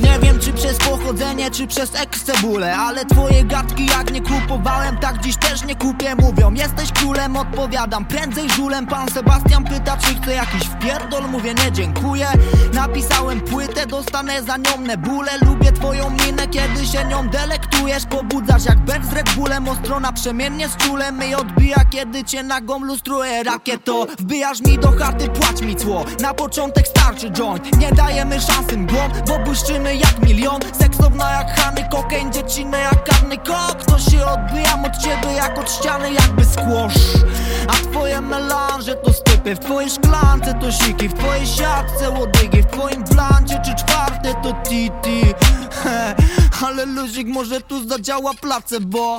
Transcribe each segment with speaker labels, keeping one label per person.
Speaker 1: Nie wiem czy przez pochodzenie, czy przez ekscebulę. Ale twoje gadki jak nie kupowałem, tak dziś też nie kupię. Mówią, jesteś królem, odpowiadam, prędzej żulem. Pan Sebastian pyta, czy chcę jakiś wpierdol. Mówię, nie dziękuję. Napisałem płytę, dostanę za nią bóle Lubię twoją minę, kiedy się nią delektujesz. Pobudzasz jak Berg z Red Bullem Ostro naprzemiennie z czulem. I odbija, kiedy cię nagą lustruje Rakieto, wbijasz mi do chaty, płać mi cło. Na początek starczy joint. Nie dajemy szansy mgłom, bo błyszczymy jak milion. Seksowna jak Hany, kokain, dziecinę jak karny kok. To się odbijam od ciebie jak od ściany, jakby skłosz A twoje melanże to stypy W twojej szklance to siki W twojej siatce łodygi W twoim blancie czy czwarte to titi. Ale luzik może tu zadziała placebo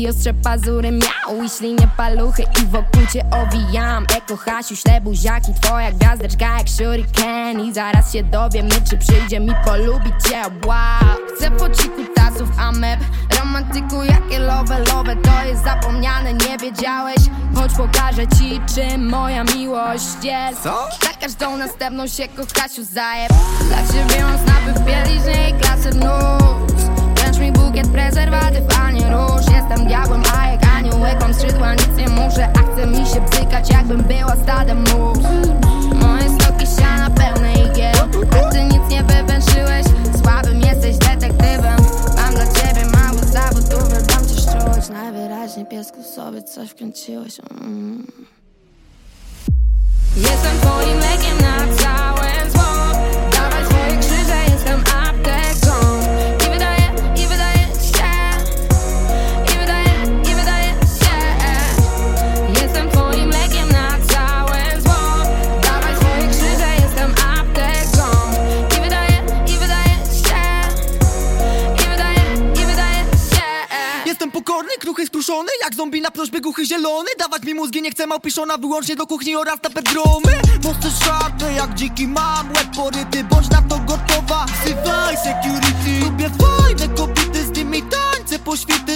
Speaker 2: I ostrze pazury miał i ślinie paluchy I wokół cię owijam. Eko Hasiu, śle buziaki Twoja gwiazdeczka jak shuriken. I zaraz się dowiemy, czy przyjdzie mi polubić cię. Wow, chcę pociku tasów ameb. Romantyku jakie love, love To jest zapomniane, nie wiedziałeś. Chodź pokażę ci, czym moja miłość jest. Co? Za każdą następną się kochasiu zajeb. Dla ciebie mam Najwyraźniej piesku sobie coś wkręciłeś mm. Jestem twoim
Speaker 1: skruszony? Jak zombie na prośbę głuchy zielony? Dawać mi mózgi, nie chcę małpiszona Wyłącznie do kuchni oraz tapet gromy Mosty szarpe jak dziki mam Łeb poryty, bądź na to gotowa. Wzywaj security. Lubię fajne kobiety z nimi tańce Poświty,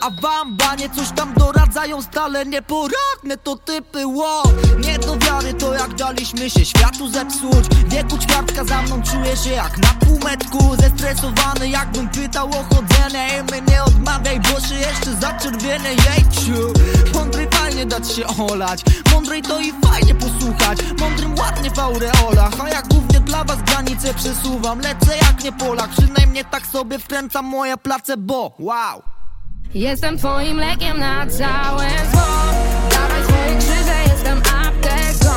Speaker 1: A wam banie coś tam doradzają Stale nieporadne to typy wow. Nie do wiary to jak daliśmy się światu zepsuć. Wieku ćwiartka za mną czuję się jak na półmetku. Zestresowany jakbym pytał o chodzenie. Ej my nie odmawiaj, bo się jeszcze zaczerwienę Jejciu. Mądry fajnie dać się olać. Mądrej to i fajnie posłuchać. Mądrym ładnie w aureolach. A jak głównie dla was granice przesuwam. Lecę jak nie Polak, przynajmniej tak sobie wkręcam moje place, bo wow
Speaker 2: Jestem twoim lekiem na całe zło. Dawaj swoje krzyże, jestem apteką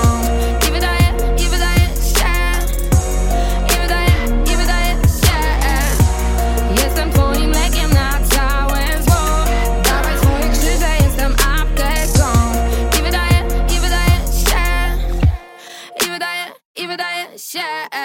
Speaker 2: I wydaje, i wydaje się. I wydaje, i wydaje się. Jestem twoim lekiem na całe zło. Dawaj swoje krzyże, jestem apteką I wydaje, i wydaje się. I wydaje, i wydaje się.